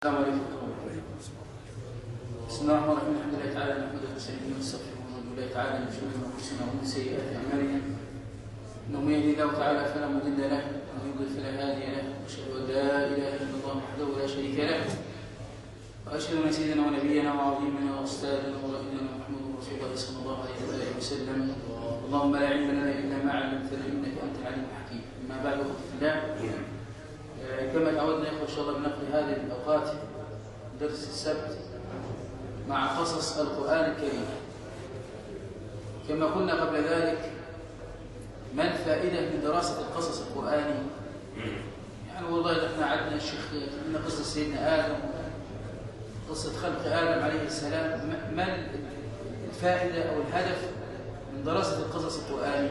السلام عليكم بسم الله الرحمن الرحيم. الحمد لله تعالى نحمده ونستعينه ونستغفره ونعوذ بالله تعالى من شرور أنفسنا ومن سيئات أعمالنا. انه من يهده الله تعالى فلا مضل له ومن يضلل فلا هادي له وأشهد أن لا إله إلا الله وحده لا شريك له. وأشهد أن سيدنا ونبينا وعظيمنا وأستاذنا ورائدنا محمد رسول الله صلى الله عليه وآله وسلم. اللهم لا علم لنا إلا ما علمتنا إنك أنت العليم الحكيم. أما بعد أخوتي الله. كما تعودنا يا أخوة إن شاء الله بنقل هذه الأوقات درس السبت مع قصص القرآن الكريم. كما قلنا قبل ذلك ما الفائدة من دراسة القصص القرآني؟ يعني والله إحنا عدنا الشيخ من قصة سيدنا آدم قصة خلق آدم عليه السلام ما الفائدة أو الهدف من دراسة القصص القرآني؟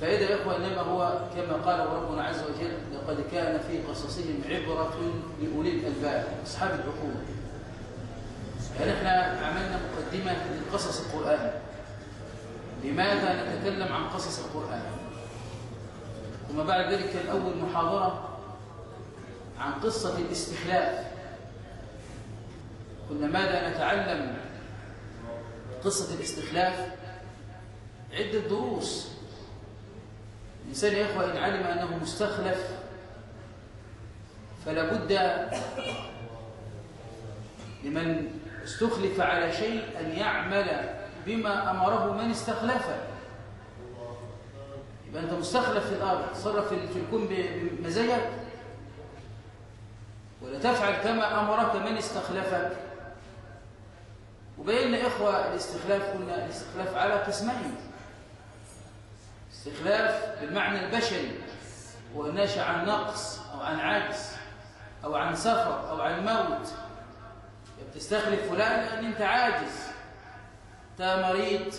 فإذا يا إخوة إنما هو كما قال ربنا عز وجل لقد كان في قصصهم عبرة لأولي الألباب أصحاب العقول يعني إحنا عملنا مقدمة للقصص القرآني لماذا نتكلم عن قصص القرآن؟ ثم بعد ذلك كان أول محاضرة عن قصة الاستخلاف كنا ماذا نتعلم قصة الاستخلاف عدة دروس. الإنسان يا إخوة إن علم أنه مستخلف فلا بد لمن استخلف على شيء أن يعمل بما أمره من استخلفه. يبقى أنت مستخلف في الأرض تصرف في الكون بمزاجك ولا تفعل كما أمرك من استخلفك. وبينا إخوة الاستخلاف قلنا الاستخلاف على قسمين. استخلاف بالمعنى البشري هو ناشئ عن نقص أو عن عجز أو عن سفر أو عن موت. بتستخلف فلان لأن أنت عاجز. أنت مريض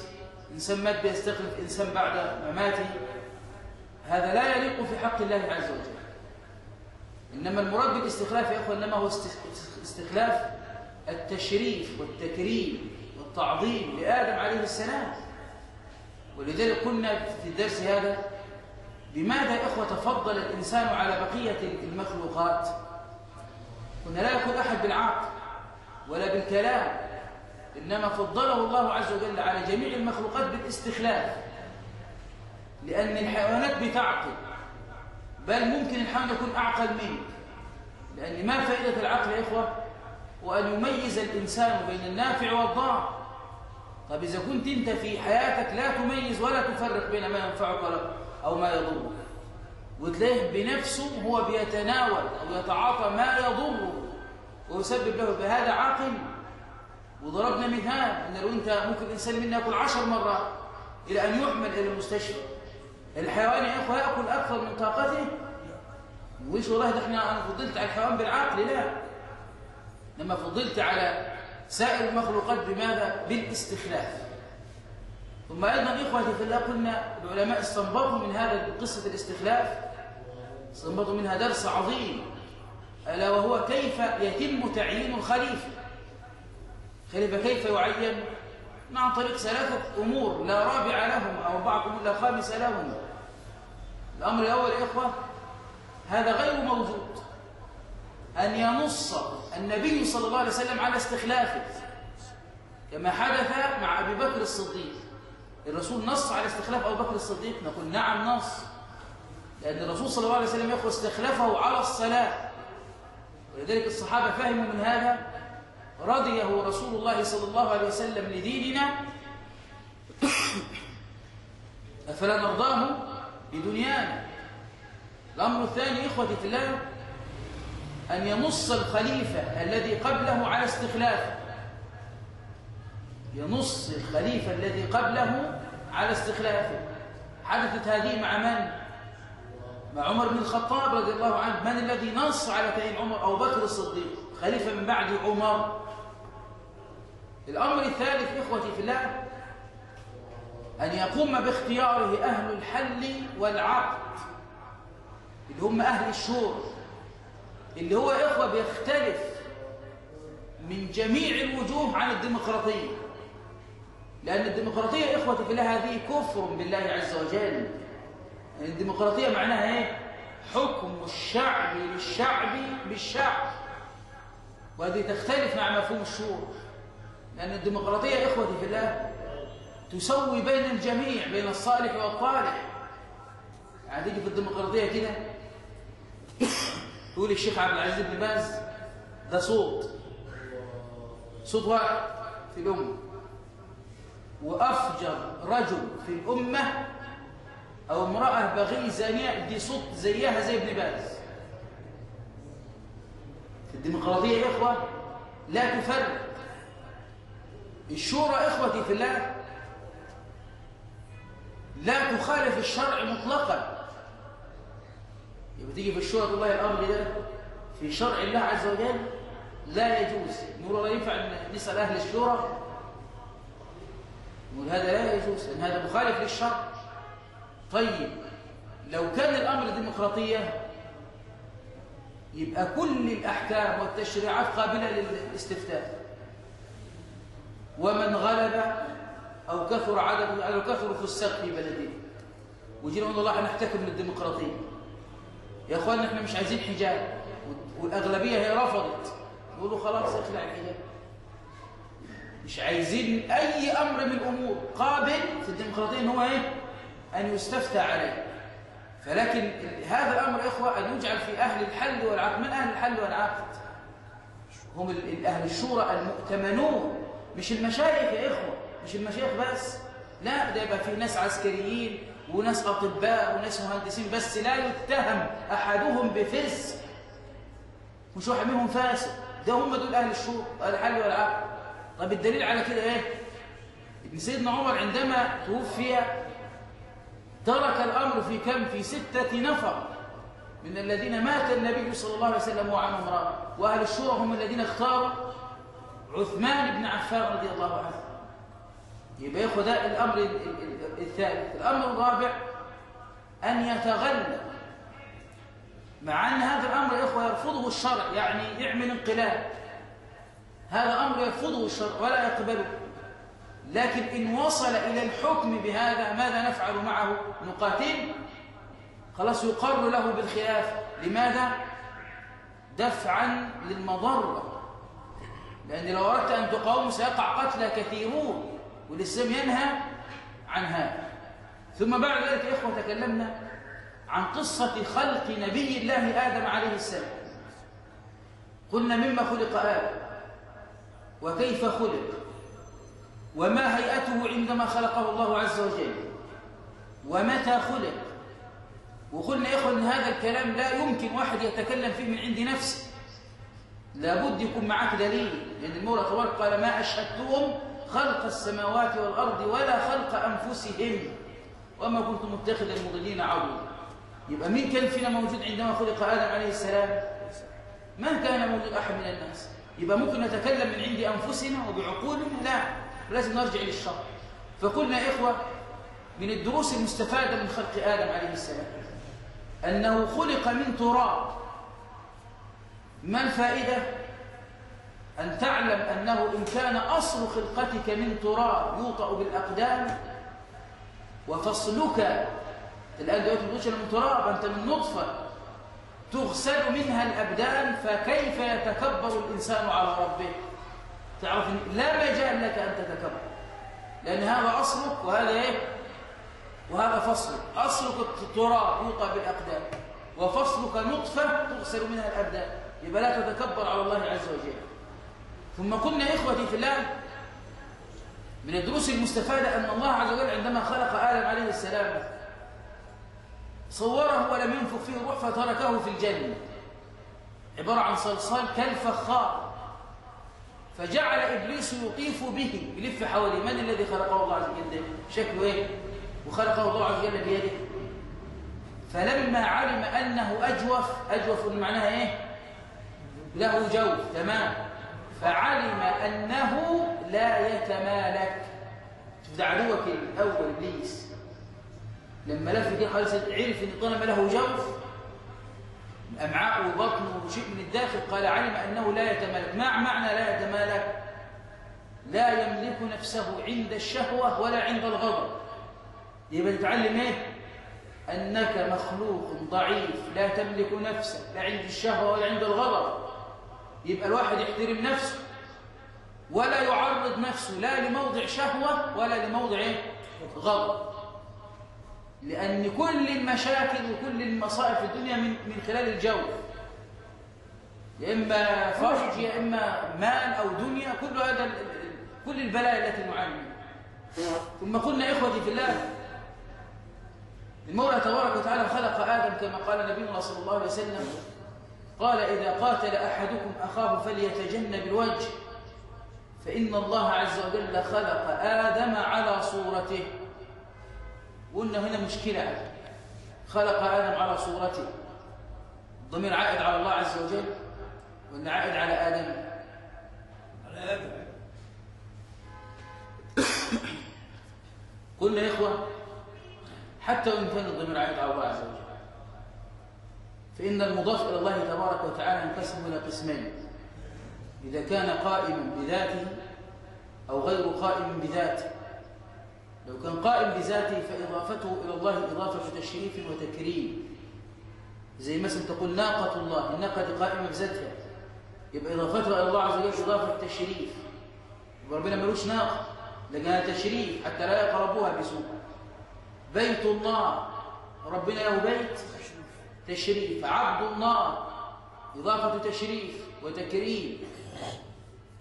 إنسان مات بيستخلف إنسان بعد مماته. هذا لا يليق في حق الله عز وجل. إنما المراد بالاستخلاف يا أخوة إنما هو استخلاف التشريف والتكريم والتعظيم لآدم عليه السلام. ولذلك قلنا في الدرس هذا بماذا يا إخوة تفضل الإنسان على بقية المخلوقات؟ قلنا لا يكون أحد بالعقل ولا بالكلام إنما فضله الله عز وجل على جميع المخلوقات بالاستخلاف. لأن الحيوانات بتعقل بل ممكن الحيوان يكون أعقل منك. لأن ما فائدة العقل يا إخوة؟ وأن يميز الإنسان بين النافع والضار. طب إذا كنت أنت في حياتك لا تميز ولا تفرق بين ما ينفعك أو ما يضرك. وتلاقيه بنفسه هو بيتناول أو يتعاطى ما يضره. ويسبب له بهذا عاقل. وضربنا مثال أن لو أنت ممكن إنسان منا يأكل عشر مرات إلى أن يحمل إلى المستشفى. الحيوان يا إخوة يأكل أكثر من طاقته؟ ويش والله ده إحنا أنا فضلت على الحيوان بالعقل. لا. لما فضلت على سائر المخلوقات بماذا؟ بالاستخلاف. ثم أيضا إخوتي في الله قلنا العلماء استنبطوا من هذا قصة الاستخلاف. استنبطوا منها درس عظيم. ألا وهو كيف يتم تعيين الخليفة؟ خليفة كيف يعين؟ عن طريق ثلاثة أمور لا رابع لهم أو بعض لا خامس لهم. الأمر الأول يا إخوة هذا غير موجود. أن ينص النبي صلى الله عليه وسلم على استخلافه. كما حدث مع أبي بكر الصديق. الرسول نص على استخلاف أبو بكر الصديق. نقول نعم نص. لأن الرسول صلى الله عليه وسلم يقول استخلفه على الصلاة. ولذلك الصحابة فهموا من هذا. رضيه رسول الله صلى الله عليه وسلم لديننا. أفلا نرضاه لدنيانا الأمر الثاني في الله أن ينص الخليفة الذي قبله على استخلافه ينص الخليفة الذي قبله على استخلافه حدثت هذه مع من؟ مع عمر بن الخطاب رضي الله عنه. من الذي نص على تعيين عمر؟ أو بكر الصديق. خليفة من بعد عمر. الأمر الثالث إخوتي في الله أن يقوم باختياره أهل الحل والعقد اللي هم أهل الشورى اللي هو إخوة بيختلف من جميع الوجوه عن الديمقراطية. لأن الديمقراطية إخوة في الله هذه كفر بالله عز وجل. الديمقراطية معناها إيه؟ حكم الشعب للشعب بالشعب. وهذه تختلف مع مفهوم الشورى لأن الديمقراطية إخوتي في الله تسوي بين الجميع بين الصالح والطالح. يعني تيجي في الديمقراطية كده يقول الشيخ عبد العزيز بن باز ده صوت. صوت واحد في الأمة. وأفجر رجل في الأمة أو امرأة بغي زانية دي صوت زيها زي ابن باز. الديمقراطية يا إخوة لا تفرق. الشورى إخوتي في الله لا تخالف الشرع مطلقا. يبقى تيجي في الشورى الله الأمر ده في شرع الله عز وجل لا يجوز. نقول لا ينفع نسأل أهل الشورى؟ نقول هذا لا يجوز لأن هذا مخالف للشرع. طيب لو كان الأمر ديمقراطية يبقى كل الأحكام والتشريعات قابلة للاستفتاء. ومن غلب أو كثر عدد أو كثر فساق في بلده. وجينا نقول الله نحتكم للديمقراطية يا أخوان إحنا مش عايزين حجاب. والأغلبية هي رفضت. يقولوا خلاص اخلع الحجاب. مش عايزين أي أمر من الأمور. قابل في الديمقراطية إن هو إيه؟ أن يستفتى عليه. فلكن هذا الأمر يا إخوة أن يجعل في أهل الحل والعقد. من أهل الحل والعقد؟ هم أهل الشورى المؤتمنون. مش المشايخ يا إخوة مش المشايخ بس. لا ده يبقى في ناس عسكريين. وناس أطباء وناس مهندسين بس لا يتهم أحدهم بفسق مش واحد منهم فاسق ده هم دول أهل الشورى الحل والعقد طب الدليل على كده إيه؟ ابن سيدنا عمر عندما توفي ترك الأمر في كم؟ في ستة نفر من الذين مات النبي صلى الله عليه وسلم وعنهم امرأة وأهل الشورى هم الذين اختاروا عثمان بن عفان رضي الله عنه. يبقى ياخذ ده الأمر الثالث. الأمر الرابع أن يتغلب. مع أن هذا الأمر يا إخوة يرفضه الشرع يعني يعمل انقلاب. هذا أمر يرفضه الشرع ولا يقبله. لكن إن وصل إلى الحكم بهذا ماذا نفعل معه؟ نقاتل؟ خلاص يقر له بالخلاف. لماذا؟ دفعا للمضرة. لأن لو أردت أن تقاوم سيقع قتلى كثيرون. والإسلام ينهى عن هذا ثم بعد ذلك يا إخوة تكلمنا عن قصة خلق نبي الله آدم عليه السلام. قلنا مما خلق آدم وكيف خلق وما هيئته عندما خلقه الله عز وجل ومتى خلق. وقلنا يا إخوة أن هذا الكلام لا يمكن واحد يتكلم فيه من عند نفسه. لابد يكون معك دليل. لأن المولى تبارك قال ما أشهدتهم خلق السماوات والأرض ولا خلق أنفسهم. وما كنت متخذ المضلين عضوا يبقى مين كان فينا موجود عندما خلق آدم عليه السلام؟ ما كان موجود؟ أحد من الناس. يبقى ممكن نتكلم من عند أنفسنا وبعقولنا؟ لا. لازم نرجع للشرع. فقلنا إخوة من الدروس المستفادة من خلق آدم عليه السلام أنه خلق من تراب. ما الفائدة؟ أن تعلم أنه إن كان أصل خلقتك من تراب يوطأ بالأقدام وفصلك الآن دلوقتي بتقولش من تراب أنت من نطفة تغسل منها الأبدان فكيف يتكبر الإنسان على ربه؟ تعرف لا مجال لك أن تتكبر لأن هذا أصلك وهذا إيه؟ وهذا فصلك. أصلك التراب يوطى بالأقدام وفصلك نطفة تغسل منها الأبدان. يبقى لا تتكبر على الله عز وجل. ثم قلنا إخوتي في الله من الدروس المستفادة أن الله عز وجل عندما خلق آدم عليه السلام صوره ولم ينفخ فيه روح فتركه في الجنة. عبارة عن صلصال كالفخار. فجعل إبليس يطيف به يلف حواليه. من الذي خلقه الله عز وجل؟ شكله إيه وخلقه الله عز وجل بيده. فلما علم أنه أجوف أجوف معناها إيه؟ له جوف. تمام. فعلم أنه لا يتمالك. شوف ده عدوك الأول إبليس. لما لف دي خالص عرف إن طالما له جوف امعاء وبطن وشيء من الداخل قال علم أنه لا يتمالك. ما معنى لا يتمالك؟ لا يملك نفسه عند الشهوة ولا عند الغضب. يبقى تتعلم إيه؟ أنك مخلوق ضعيف لا تملك نفسك لا عند الشهوة ولا عند الغضب. يبقى الواحد يحترم نفسه. ولا يعرض نفسه لا لموضع شهوة ولا لموضع؟ غضب. لأن كل المشاكل وكل المصائب في الدنيا من, من خلال الجو. يا إما فرج يا إما مال أو دنيا كل هذا كل البلاء التي نعاني ثم قلنا إخوتي في الله المولى تبارك وتعالى خلق آدم كما قال نبينا صلى الله عليه وسلم قال إذا قاتل أحدكم أخاه فليتجنب الوجه. فإن الله عز وجل خلق آدم على صورته. قلنا هنا مشكلة. خلق آدم على صورته. الضمير عائد على الله عز وجل وإن عائد على آدم؟ على آدم. قلنا يا إخوة حتى وإن كان الضمير عائد على الله عز وجل. فإن المضاف إلى الله تبارك وتعالى ينقسم إلى قسمين. إذا كان قائما بذاته أو غير قائم بذاته. لو كان قائم بذاته فإضافته إلى الله إضافة تشريف وتكريم. زي مثلا تقول ناقة الله الناقة قائمة بذاتها. يبقى إضافتها إلى الله عز وجل إضافة تشريف. ربنا ملوش ناقة لكنها تشريف حتى لا يقربوها بسوء. بيت الله ربنا له بيت. تشريف عبد الله إضافة تشريف وتكريم.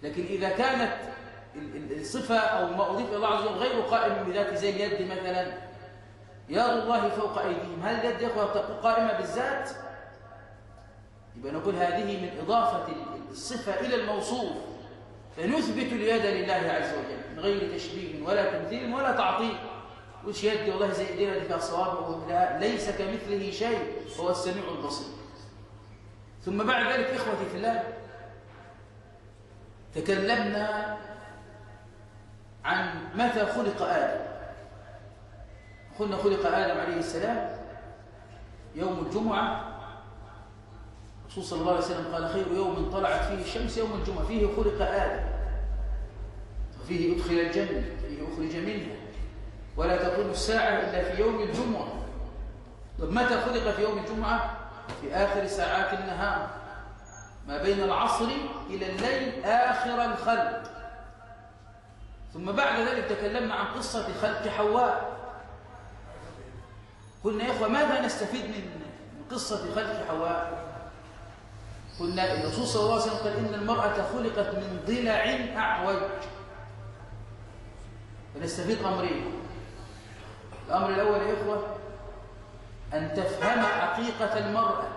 لكن إذا كانت الصفة أو ما أضيف الله عز وجل غير قائم بذاته زي اليد مثلا يد الله فوق أيديهم. هل اليد يا قائمة بالذات؟ يبقى نقول هذه من إضافة الصفة إلى الموصوف. فنثبت اليد لله عز وجل من غير تشبيه ولا تمثيل ولا تعطيل. وش يدي والله زي إيدينا دي فيها لا ليس كمثله شيء هو السميع البصير. ثم بعد ذلك إخوتي في الله تكلمنا عن متى خلق آدم. قلنا خلق آدم عليه السلام يوم الجمعة. الرسول صلى الله عليه وسلم قال خير يوم طلعت فيه الشمس يوم الجمعة فيه خلق آدم. وفيه أدخل الجنة فيه أخرج منها. ولا تكون الساعة إلا في يوم الجمعة. طب متى خلق في يوم الجمعة؟ في آخر ساعات النهار. ما بين العصر إلى الليل آخر الخلق. ثم بعد ذلك تكلمنا عن قصة خلق حواء. قلنا يا إخوة ماذا نستفيد من قصة خلق حواء؟ قلنا الرسول صلى الله عليه وسلم قال إن المرأة خلقت من ضلع أعوج. فنستفيد أمرين. الأمر الأول يا إخوة أن تفهم حقيقة المرأة.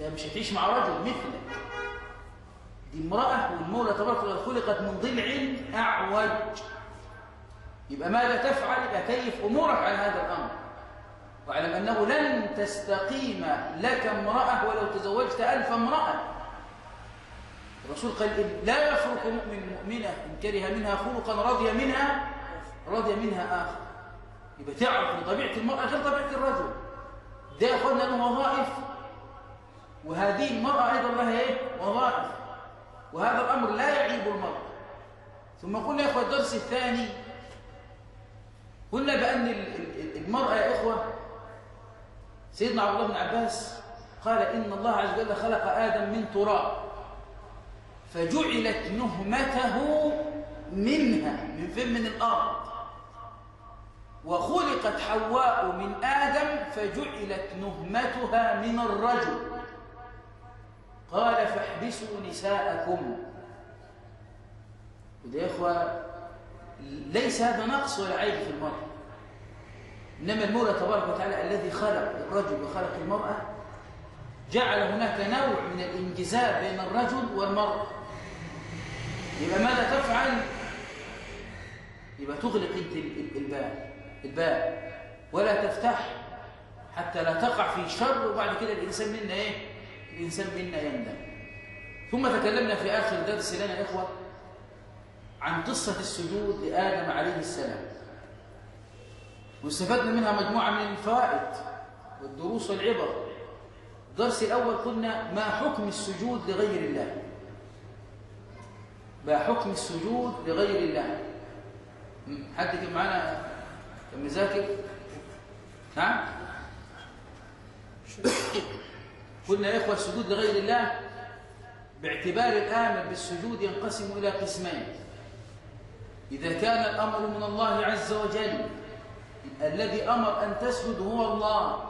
أنت مش هتعيش مع رجل مثلك. دي امرأة والمولى تبارك وتعالى خلقت من ضلع أعوج. يبقى ماذا تفعل؟ يبقى كيف أمورك على هذا الأمر. واعلم أنه لن تستقيم لك امرأة ولو تزوجت ألف امرأة. الرسول قال لا يفرق مؤمن مؤمنة إن كره منها خلقا رضي منها رضي منها آخر. يبقى تعرف طبيعة المرأة غير طبيعة الرجل. ده ياخذنا له وظائف. وهذه المرأة أيضا لها إيه؟ وظائف. وهذا الأمر لا يعيب المرأة. ثم قلنا يا إخوة الدرس الثاني. قلنا بأن المرأة يا إخوة سيدنا عبد الله بن عباس قال إن الله عز وجل خلق آدم من تراب. فجعلت نهمته منها من فم من الأرض. وخلقت حواء من آدم فجعلت نهمتها من الرجل. قال فاحبسوا نساءكم. يا إخوة ليس هذا نقص ولا عيب في المرأة. إنما المولى تبارك وتعالى الذي خلق الرجل وخلق المرأة جعل هناك نوع من الانجذاب بين الرجل والمرأة. يبقى ماذا تفعل؟ يبقى تغلق أنت الباب. الباب ولا تفتح حتى لا تقع في شر وبعد كده الإنسان منا إيه؟ الإنسان منا يندم. ثم تكلمنا في آخر درس لنا إخوة عن قصة السجود لآدم عليه السلام. واستفدنا منها مجموعة من الفوائد والدروس والعبر. الدرس الأول قلنا ما حكم السجود لغير الله؟ ما حكم السجود لغير الله؟ حد كان معانا كان مذاكر نعم قلنا يا إخوة السجود لغير الله باعتبار الآمر بالسجود ينقسم إلى قسمين. إذا كان الأمر من الله عز وجل الذي أمر أن تسجد هو الله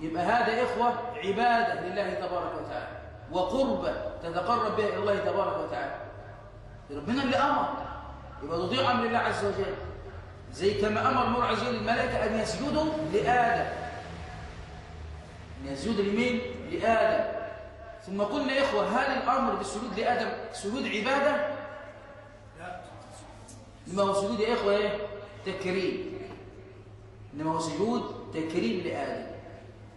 يبقى هذا إخوة عبادة لله تبارك وتعالى وقربة تتقرب بها إلى الله تبارك وتعالى. ربنا اللي أمر يبقى تطيع أمر الله عز وجل. زي كما أمر نور عز وجل الملائكة أن يسجدوا لآدم. أن يسجدوا لمين؟ لآدم. ثم قلنا يا إخوة هل الأمر بالسجود لآدم سجود عبادة؟ لا. إنما هو سجود يا إخوة إيه؟ تكريم. إنما هو سجود تكريم لآدم.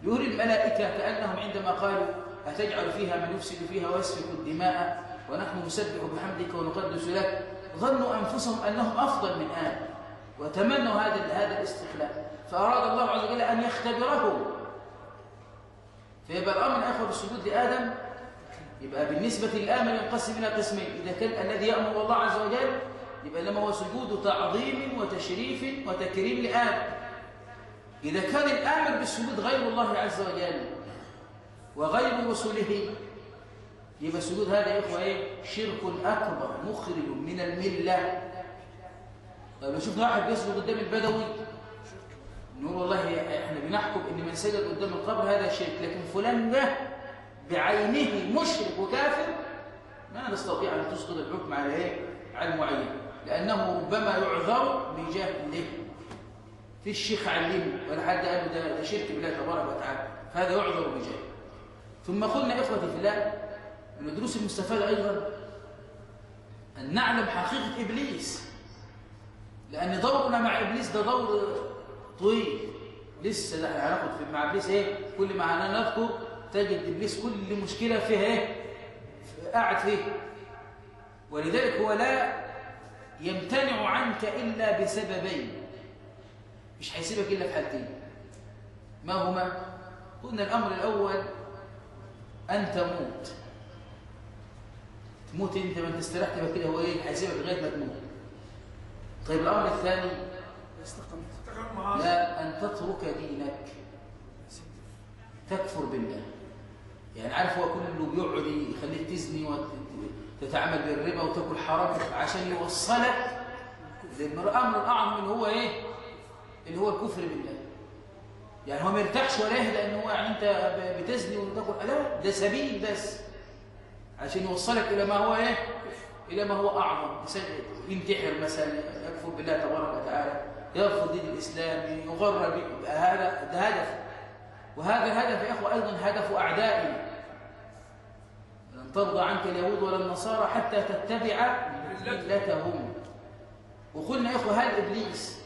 يري الملائكة كأنهم عندما قالوا أتجعل فيها من يفسد فيها ويسفك الدماء؟ ونحن نسبح بحمدك ونقدس لك. ظنوا أنفسهم أنهم أفضل من آدم. وتمنوا هذا هذا الاستخلاف. فأراد الله عز وجل أن يختبرهم فيبقى الأمر الآخر بالسجود لآدم. يبقى بالنسبة للآمن ينقسم إلى قسمين. إذا كان الذي يأمر الله عز وجل يبقى لما هو سجود تعظيم وتشريف وتكريم لآدم. إذا كان الآمر بالسجود غير الله عز وجل وغير رسله يبقى السجود هذا يا إخوة إيه؟ شرك أكبر مخرج من الملة. طيب لو شفنا واحد بيسجد قدام البدوي نقول والله إحنا بنحكم إن من سجد قدام القبر هذا شرك لكن فلان ده بعينه مشرك وكافر ما نستطيع أن تسقط الحكم على إيه؟ على المعين لأنه ربما يعذر بجهله في الشيخ علمه ولا حد قال ده, ده شرك بالله تبارك وتعالى فهذا يعذر بجهله ثم قلنا إخوتي في الله من الدروس المستفاده أيضا أن نعلم حقيقة إبليس. لأن دورنا مع إبليس ده دور طويل. لسه ده إحنا هناخد مع إبليس إيه؟ كل ما هنذكر تجد إبليس كل مشكلة فيها إيه؟ قاعد فيه. ولذلك هو لا يمتنع عنك إلا بسببين. مش هيسيبك إلا في حالتين. ما هما؟ قلنا الأمر الأول أن تموت. تموت أنت ما أنت استريحت كده هو إيه؟ هيسيبك لغاية ما تموت. طيب الأمر الثاني. لا أن تترك دينك. تكفر بالله. يعني عارف هو كل اللي بيقعد يخليك تزني وتتعامل بالربا وتاكل حرام عشان يوصلك للأمر الأعظم اللي هو إيه؟ اللي هو الكفر بالله. يعني هو ما يرتاحش ولا يهدى إن هو يعني أنت بتزني وتاكل. لا ده سبيل بس. عشان يوصلك إلى ما هو إيه؟ إلى ما هو أعظم. ينتحر مثلا يكفر بالله تبارك وتعالى يرفض دين الإسلام يغر به. هذا ده هدف. وهذا الهدف يا إخوة أيضا هدف أعدائنا لن ترضى عنك اليهود ولا النصارى حتى تتبع ملتهم. وقلنا يا إخوة هل إبليس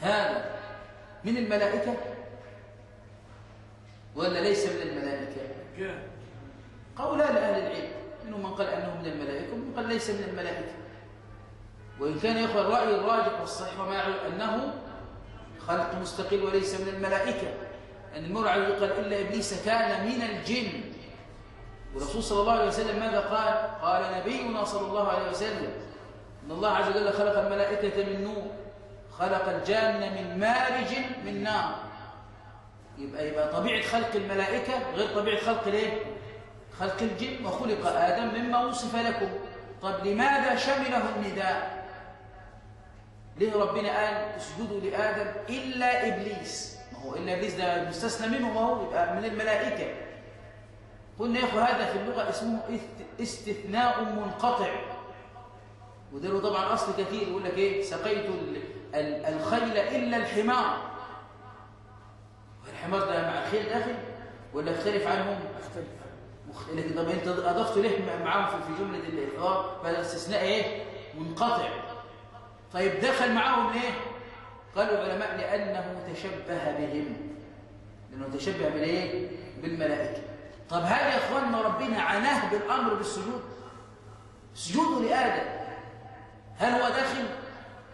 هذا من الملائكة؟ ولا ليس من الملائكة؟ قولا لأهل العلم. منهم من قال أنه من الملائكة ومن قال ليس من الملائكة وإن كان يا الرأي الراجح والصحيح وما يعلم أنه خلق مستقل وليس من الملائكة أن المرعى يقال إلا إبليس كان من الجن والرسول صلى الله عليه وسلم ماذا قال؟ قال نبينا صلى الله عليه وسلم إن الله عز وجل خلق الملائكة من نور خلق الجان من مارج من نار يبقى يبقى طبيعة خلق الملائكة غير طبيعة خلق الايه؟ خلق الجن وخلق آدم مما وصف لكم. طب لماذا شمله النداء؟ ليه ربنا قال اسجدوا لآدم إلا إبليس؟ ما هو إلا إبليس ده مستثنى منه ما هو يبقى من الملائكة. قلنا يا أخو هذا في اللغة اسمه استثناء منقطع. وده له طبعا أصل كثير يقول لك إيه؟ سقيت الخيل إلا الحمار. الحمار ده مع الخيل داخل ولا يختلف عنهم؟ مختلف لكن طب إنت أضفت ليه معاهم في جملة الاحضار فهذا استثناء إيه؟ منقطع. طيب دخل معاهم ليه قالوا العلماء لأنه تشبه بهم. لأنه تشبه بالإيه؟ بالملائكة. طب هل يا إخواننا ربنا عناه بالأمر بالسجود؟ سجوده لآدم. هل هو داخل؟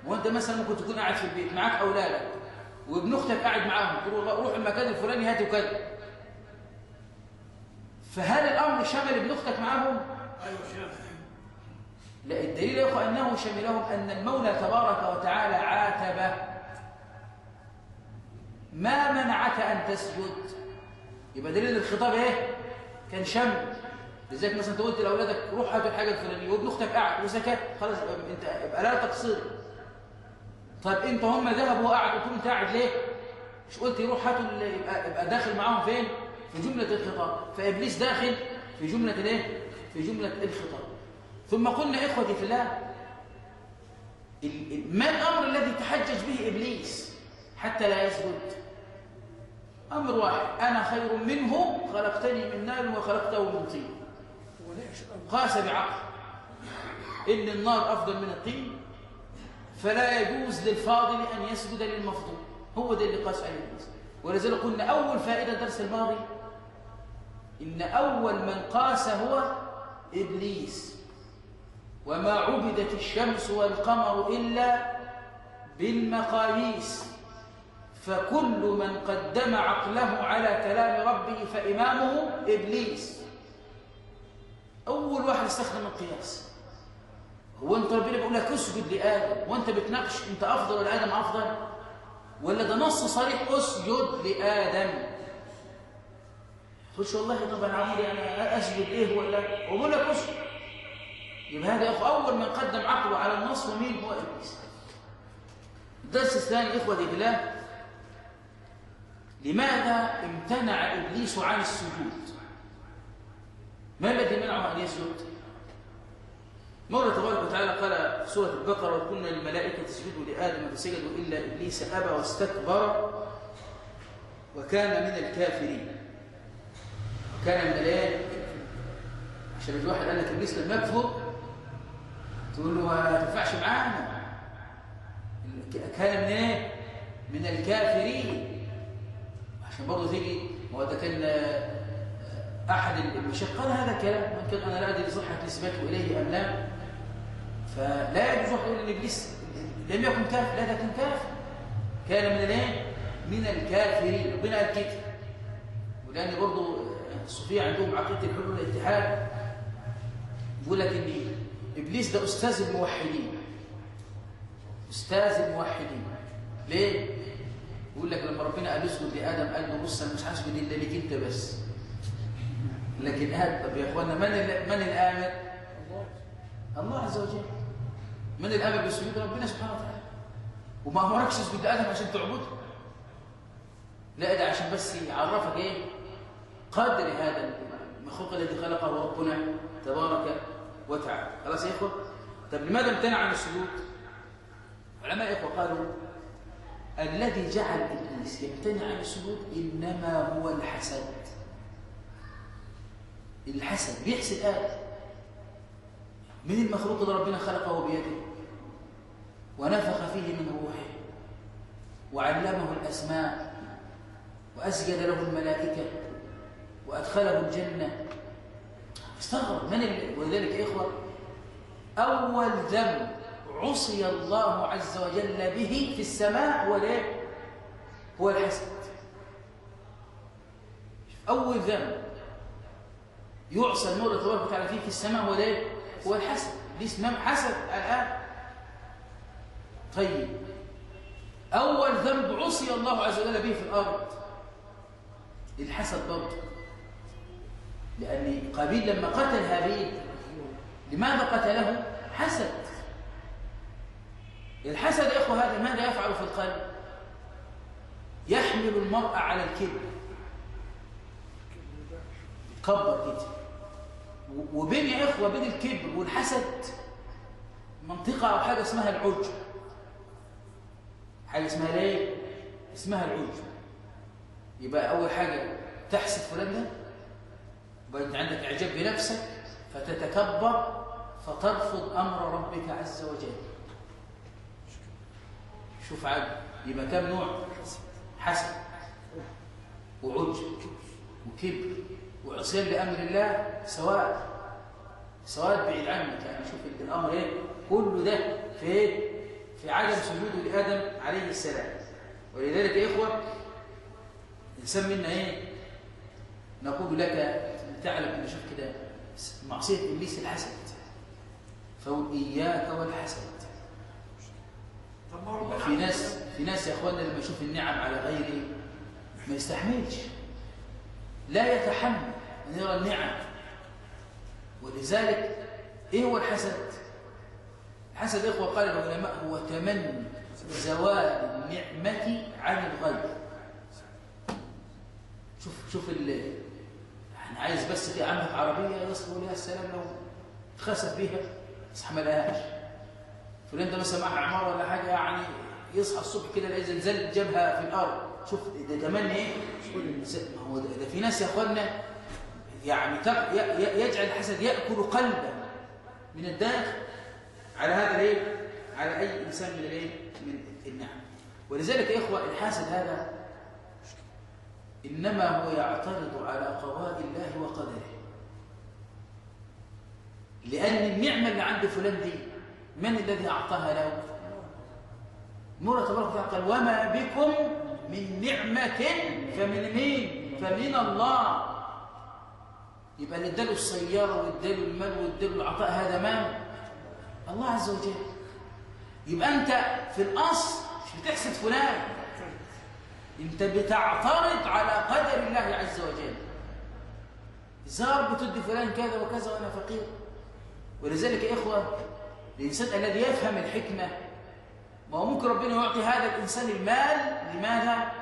وانت مثلا ممكن تكون قاعد في البيت معاك أولادك وابن أختك قاعد معاهم تقول روح المكان الفلاني هاتوا كذا فهل الأمر شمل ابن أختك معاهم؟ أيوة شمل لا الدليل يا أخوة أنه شملهم أن المولى تبارك وتعالى عاتب. ما منعك أن تسجد؟ يبقى دليل الخطاب إيه؟ كان شمل لذلك مثلا أنت قلت لأولادك روح هاتوا الحاجة الفلانية وابن أختك قاعد وسكت. خلاص أنت يبقى لا تقصير. طيب أنت هم ذهبوا وقعدوا قلت أنت قاعد ليه؟ مش قلت روح هاتوا يبقى, يبقى داخل معاهم فين؟ في جملة الخطاب فإبليس داخل في جملة الايه في جملة الخطاب ثم قلنا إخوتي في الله ما الأمر الذي تحجج به إبليس حتى لا يسجد؟ أمر واحد أنا خير منه خلقتني من نار وخلقته من طين. قاس بعقل. إن النار أفضل من الطين فلا يجوز للفاضل أن يسجد للمفضول. هو ده اللي قاس عليه ولذلك قلنا أول فائدة الدرس الماضي إن أول من قاس هو إبليس. وما عبدت الشمس والقمر إلا بالمقاييس. فكل من قدم عقله على كلام ربه فإمامه إبليس. أول واحد استخدم القياس. هو أنت ربنا بيقول لك أسجد لآدم. وأنت بتناقش أنت أفضل ولا آدم أفضل؟ ولا ده نص صريح أسجد لآدم. خش والله طب أنا عمري أنا أسجد إيه ولا وبقول لك أسجد. يبقى هذا يا أول من قدم عقله على النص ومين هو إبليس. الدرس الثاني إخوتي بالله لماذا امتنع إبليس عن السجود؟ ما الذي منعه أن يسجد؟ مرة تبارك وتعالى قال في سورة البقرة وكنا الملائكة تسجدوا لآدم فسجدوا إلا إبليس أبى واستكبر وكان من الكافرين. وكان من الايه عشان الواحد قال لك إبليس لم يكفر تقول له ما تنفعش معانا. كان من إيه من الكافرين. عشان برضه تيجي هو ده كان أحد المشايخ قال هذا الكلام. من كان أنا لا أدري صحة نسبته إليه أم لا. فلا يجوز واحد يقول إن إبليس لم يكن كافر. لا كان كافر. كان من الايه من الكافرين. ربنا قال كده. ولأن برضه الصوفية عندهم عقيدة الحلول والاتحاد يقول لك ان إبليس ده أستاذ الموحدين أستاذ الموحدين ليه؟ يقول لك لما ربنا قال اسجد لآدم قال له بص أنا مش هسجد إلا ليك أنت بس لكن هذا طب يا إخوانا من من الآمر؟ الله عز وجل من الآمر بالسجود؟ ربنا سبحانه وتعالى وما أمركش تسجد لآدم عشان تعبده لا ده عشان بس يعرفك إيه؟ قدر هذا المخلوق الذي خلقه ربنا تبارك وتعالى. خلاص يا إخوة؟ طب لماذا امتنع عن السجود؟ علماء إخوة قالوا الذي جعل إبليس يمتنع عن السجود إنما هو الحسد. الحسد بيحسد آدم من المخلوق اللي ربنا خلقه بيده؟ ونفخ فيه من روحه. وعلمه الأسماء. وأسجد له الملائكة. وأدخله الجنة. استغرب من ال... ولذلك يا إخوة أول ذنب عصي الله عز وجل به في السماء هو الايه؟ هو الحسد. أول ذنب يعصى النور تبارك وتعالى فيه في السماء هو الايه؟ هو الحسد. دي اسمها حسد الآن؟ طيب أول ذنب عصي الله عز وجل به في الأرض. الحسد برضه. لأن قابيل لما قتل هابيل لماذا قتله؟ حسد الحسد يا إخوة هذا ماذا يفعل في القلب؟ يحمل المرأة على الكبر كبر كده وبين يا إخوة بين الكبر والحسد منطقة أو حاجة اسمها العجب حاجة اسمها ليه؟ اسمها العجب يبقى أول حاجة تحسد فلان ده وانت عندك اعجاب بنفسك فتتكبر فترفض أمر ربك عز وجل. شوف عاد يبقى كم نوع؟ حسد وعجب وكبر وعصيان لأمر الله سواء سواء بعيد عنك. يعني شوف الأمر إيه؟ كله ده في إيه؟ في عدم سجوده لآدم عليه السلام. ولذلك يا إخوة الانسان منا إيه؟ نقول لك تعلم ان شوف كده معصية إبليس الحسد. فقول إياك والحسد. في ناس في ناس يا اخواننا لما يشوف النعم على غيره ما يستحملش. لا يتحمل أن يرى النعم. ولذلك إيه هو الحسد؟ الحسد إخوة قال العلماء هو تمني زوال النعمة عن الغير شوف شوف يعني عايز بس في عمك عربية يصبر لها السلام لو اتخسف بيها يصحى ما لهاش فلان ده مثلا معاه عمارة ولا حاجة يعني يصحى الصبح كده يلاقي زلزال جابها في الأرض. شوف ده تمني إيه؟ ما هو ده, ده في ناس يا أخوانا يعني يجعل الحسد يأكل قلبه من الداخل على هذا الإيه؟ على أي إنسان من الإيه؟ من النعم. ولذلك يا إخوة الحاسد هذا إنما هو يعترض على قضاء الله وقدره. لأن النعمة اللي عند فلان دي من الذي أعطاها له؟ نور تبارك وتعالى قال وما بكم من نعمة فمن مين؟ فمن الله. يبقى اللي اداله السيارة واداله المال واداله العطاء هذا من الله عز وجل. يبقى أنت في الأصل مش بتحسد فلان. انت بتعترض على قدر الله عز وجل. زار بتدي فلان كذا وكذا وأنا فقير. ولذلك يا إخوة الإنسان الذي يفهم الحكمة ما هو ممكن ربنا يعطي هذا الإنسان المال لماذا؟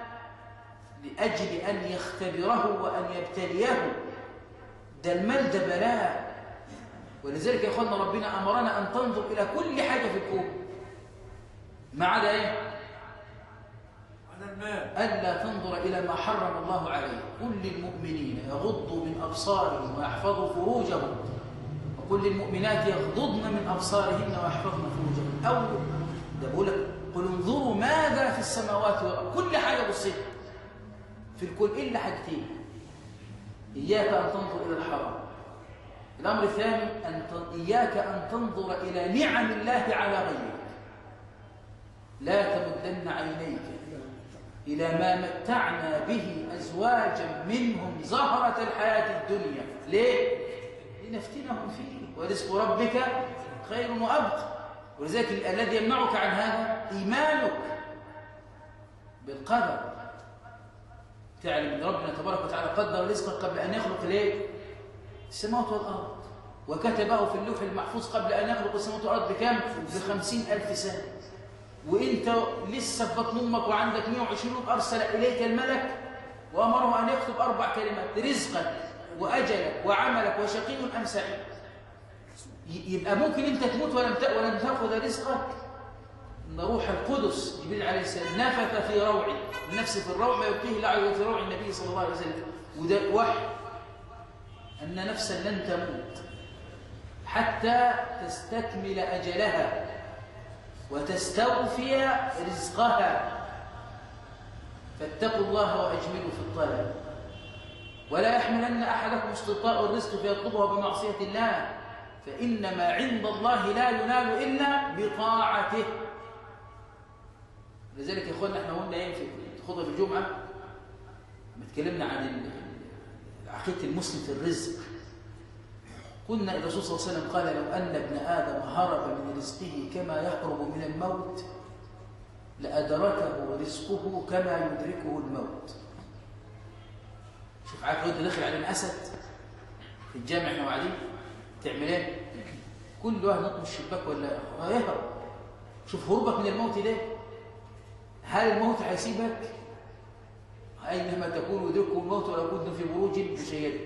لأجل أن يختبره وأن يبتليه. ده المال ده بلاء. ولذلك يا اخوانا ربنا أمرنا أن تنظر إلى كل حاجة في الكون. ما عدا إيه؟ ألا تنظر إلى ما حرم الله عليه. كل المؤمنين يغضوا من أبصارهم ويحفظوا فروجهم. وكل المؤمنات يغضضن من أبصارهن ويحفظن فروجهن أو بقول لك قل انظروا ماذا في السماوات والأرض. كل حاجة بصيت في الكل إلا حاجتين. إياك أن تنظر إلى الحرام. الأمر الثاني أن إياك أن تنظر إلى نعم الله على غيرك. لا تمدن عينيك. إلى ما متعنا به أزواجا منهم زهرة الحياة الدنيا. ليه؟ لنفتنهم فيه. ورزق ربك خير وأبقى. ولذلك الذي يمنعك عن هذا إيمانك بالقدر. تعلم أن ربنا تبارك وتعالى قدر رزقك قبل أن يخلق. ليه؟ السماوات والأرض. وكتبه في اللوح المحفوظ قبل أن يخلق السماوات والأرض بكم؟ بخمسين ألف سنة. وانت لسه في بطن أمك وعندك 120 أرسل إليك الملك وأمره أن يكتب أربع كلمات رزقك واجلك وعملك وشقي أم سعيد؟ يبقى ممكن أنت تموت ولم ولم تأخذ رزقك إن روح القدس جبريل عليه السلام نفث في روعي النفس في الروع ما يبقيه لا في روع النبي صلى الله عليه وسلم. وده وحي أن نفسا لن تموت حتى تستكمل أجلها. وتستوفي رزقها. فاتقوا الله وأجملوا في الطلب. ولا يحملن أحدكم استطاع الرزق فيطلبه بمعصية الله. فإنما عند الله لا ينال إلا بطاعته. لذلك يا اخوانا إحنا قلنا إيه في خطبة الجمعة. لما اتكلمنا عن عقيدة المسلم في الرزق. قلنا الرسول صلى الله عليه وسلم قال لو أن ابن آدم هرب من رزقه كما يهرب من الموت لأدركه رزقه كما يدركه الموت. شوف عارف انت داخل على الأسد؟ في الجامع إحنا وقاعدين تعمل إيه؟ كل واحد نط من الشباك ولا هيهرب شوف هروبك من الموت ده هل الموت هيسيبك؟ أينما تكون يدركه الموت ولو كنتم في بروج مشيده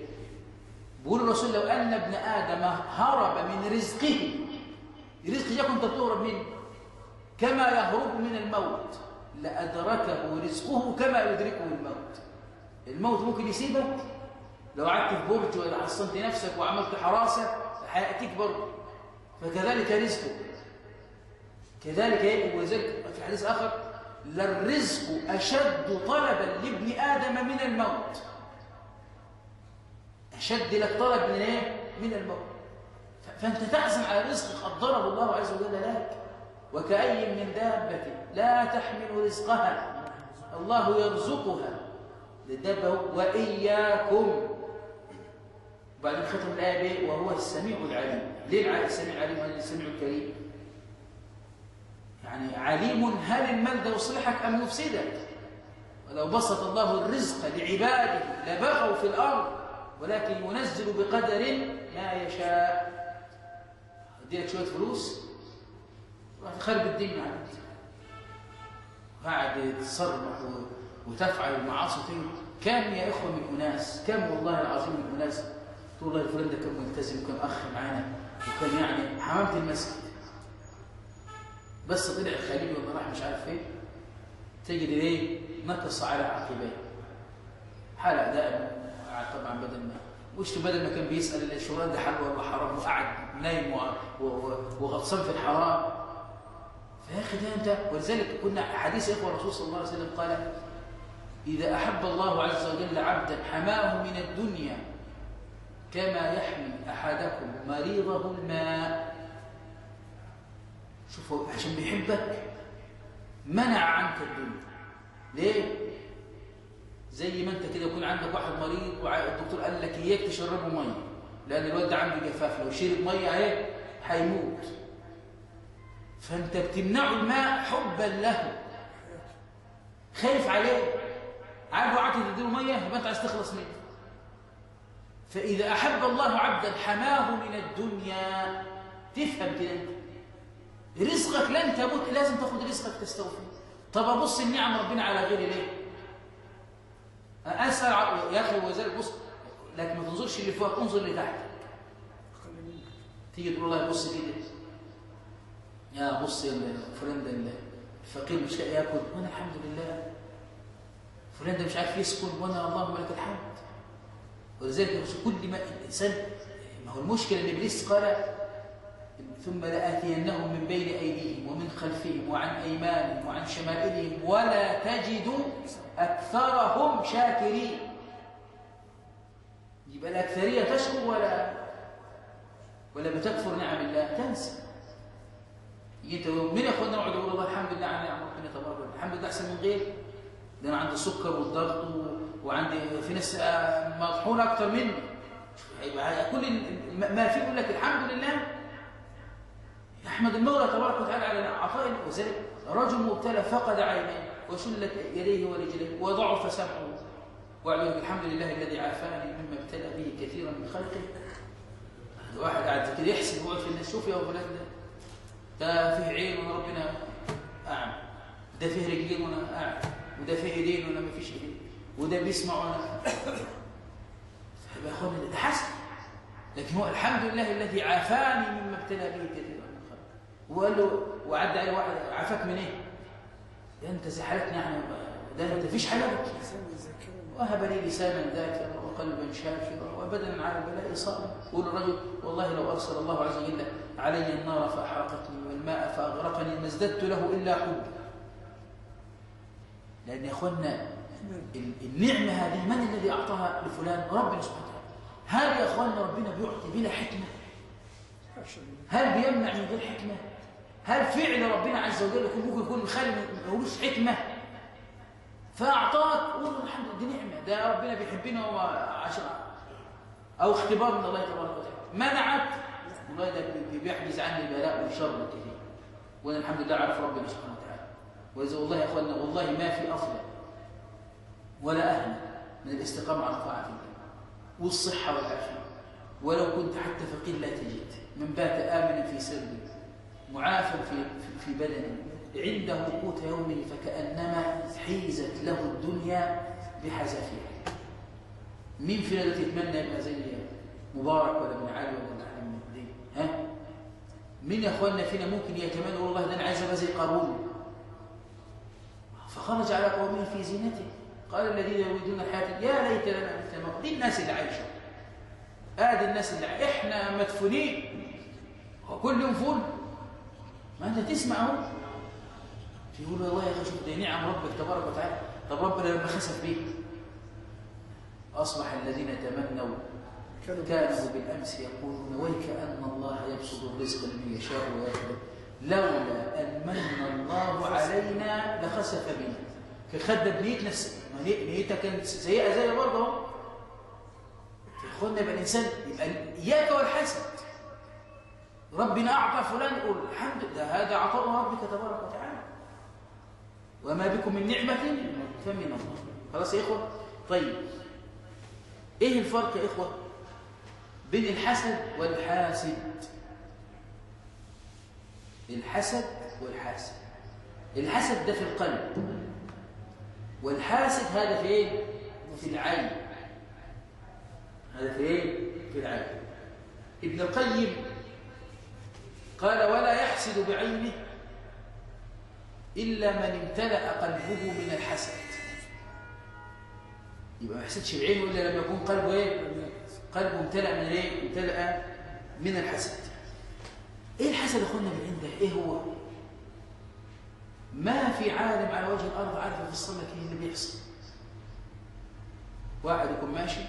بيقول الرسول لو أن ابن آدم هرب من رزقه رزق جاكم تهرب منه. كما يهرب من الموت لأدركه رزقه كما يدركه الموت. الموت ممكن يسيبك؟ لو قعدت في برج ولا حصنت نفسك وعملت حراسة هيأتيك برضه. فكذلك رزقك كذلك يقول وذلك في حديث آخر للرزق أشد طلبا لابن آدم من الموت. أشد لك طلب من إيه؟ من الموت. فأنت تحزن على رزق قدره الله عز وجل لك. وكأي من دابة لا تحمل رزقها. الله يرزقها. للدابة وإياكم. وبعدين ختم الآية وهو السميع العليم. ليه السميع العليم وهو السميع الكريم؟ يعني عليم هل المال ده يصلحك أم يفسدك؟ ولو بسط الله الرزق لعباده لبغوا في الأرض ولكن ينزل بقدر ما يشاء. ادي لك شوية فلوس. راح تخرب الدنيا عليك قاعد وتفعل المعاصي كم يا إخوة من أناس؟ كم والله العظيم من أناس؟ تقول والله الفلان ده كان ملتزم وكان أخ معانا وكان يعني حمامة المسجد. بس طلع الخليل ولا راح مش عارف فين. تجد ليه نقص على عقبيه. حلق دائما طبعا بدل ما وش بدل ما كان بيسأل الشران ده حلوة ولا حرام وقعد نايم وغطسان في الحرام. فيا أخي ده انت ولذلك كنا حديث إخوة الرسول صلى الله عليه وسلم قال إذا أحب الله عز وجل عبدا حماه من الدنيا كما يحمي أحدكم مريضه الماء. شوفوا عشان بيحبك منع عنك الدنيا. ليه؟ زي ما انت كده يكون عندك واحد مريض والدكتور قال لك إياك تشربه مية. لأن الواد ده عنده جفاف. لو شرب مية أهي هيموت. فأنت بتمنعه الماء حبا له. خايف عليه. عارف وقعت تديله مية يبقى أنت عايز تخلص منه. فإذا أحب الله عبدا حماه من الدنيا. تفهم كده أنت. رزقك لن تموت لازم تاخد رزقك تستوفي طب أبص النعم ربنا على غيري ليه؟ اسال يا أخي وذلك بص لكن ما تنظرش اللي فوق انظر اللي تحتك تيجي تقول الله بص كده يا بص يا فلان ده الفقير مش لاقي ياكل. وأنا الحمد لله. فلان ده مش عارف يسكن. وأنا اللهم لك الحمد. ولذلك كل ما الانسان ما هو المشكلة ان إبليس قال ثم لآتينهم من بين أيديهم ومن خلفهم وعن أيمانهم وعن شمائلهم ولا تجد أكثرهم شاكرين. يبقى الأكثرية تشكر ولا ولا بتكفر نعم الله؟ تنسى. انت من يا اخوانا نقعد نقول الله الحمد لله على نعم ربنا تبارك الحمد لله أحسن من غير ده أنا عندي السكر والضغط وعندي في ناس آه، مطحونة أكتر مني. كل ما في يقول لك الحمد لله. أحمد المولى تبارك وتعالى على عطاء وذلك رجل مبتلى فقد عينيه وشلت يديه ورجليه وضعف سمعه. واعلم الحمد لله الذي عافاني مما ابتلى به كثيرا من خلقه. واحد قاعد كده يحسب هو في الناس شوف يا فلان ده. ده فيه عين وانا ربنا أعمى. ده فيه رجلين وأنا أعمى. وده فيه ايدين وأنا ما فيش ايدين وده بيسمع وأنا يا اخوانا ده حسن. لكن هو الحمد لله الذي عافاني مما ابتلى به كثيرا. وقال له وعد عليه واحد عافاك من إيه؟ ده أنت زي حالتنا أحنا ده أنت فيش حاجة وهب لي لسانا ذاكرا وقلبا شاكرا وبدنا على البلاء صابرا يقول الرجل والله لو أرسل الله عز وجل علي النار فأحرقتني والماء فأغرقني ما ازددت له إلا حب. لأن يا اخوانا النعمة هذه من الذي أعطاها لفلان؟ ربنا سبحانه وتعالى. هل يا اخوانا ربنا بيعطي بلا حكمة؟ هل بيمنع من غير حكمة؟ هل فعل ربنا عز وجل يكون ممكن يكون مخالف ملوش حكمة؟ فأعطاك قول الحمد لله دي نعمة. ده ربنا بيحبنا عشان أو اختبار من الله تبارك وتعالى. منعك. والله ده بيحجز عني بلاء وشر كثير وأنا الحمد لله عارف ربنا سبحانه وتعالى. وإذا والله يا اخوانا والله ما في أفضل ولا أهل من الاستقامة على طاعه الله والصحة والعافية. ولو كنت حتى فقير لا تجد. من بات آمنا في سربه معافى في في بدنه. عنده قوت يومه فكأنما حيزت له الدنيا بحذافيرها مين فينا اللي يتمنى يبقى زي مبارك ولا ابن علي ولا ابن علي من الدين ها؟ مين يا إخواننا فينا ممكن يتمنى والله ده أنا عايز ابقى زي قارون. فخرج على قومه في زينته. قال الذين يريدون الحياة يا ليت لنا مثل ما دي الناس اللي عايشة. ادي الناس اللي إحنا مدفونين. وكل يوم فول. ما أنت تسمع اهو يقول والله يا أخي شوف دي نعم ربك تبارك وتعالى. طب ربنا لما خسف بيه أصبح الذين تمنوا كانوا بالأمس يقولون ويك ان الله يبسط الرزق لمن يشاء ويقدر لولا أن من الله علينا لخسف بنا كخد بنيتنا نيتها كانت سيئة زي برضه. اخوانا يبقى الإنسان يبقى إياك والحسد. ربنا أعطى فلان يقول الحمد لله هذا عطاء ربك تبارك وتعالى. وما بكم من نعمة فمن الله خلاص يا إخوة؟ طيب إيه الفرق يا إخوة بين الحسد والحاسد؟ الحسد والحاسد. الحسد ده في القلب والحاسد هذا في إيه؟ في العين. هذا في إيه؟ في العين. ابن القيم قال ولا يحسد بعينه إلا من امتلأ قلبه من الحسد يبقى ما يحسدش بعينه إلا لما يكون قلبه إيه؟ قلبه امتلأ من إيه؟ امتلأ من الحسد إيه الحسد يا أخوانا من عنده؟ إيه هو؟ ما في عالم على وجه الأرض عارف يفصل لك إيه اللي بيحصل واحد يكون ماشي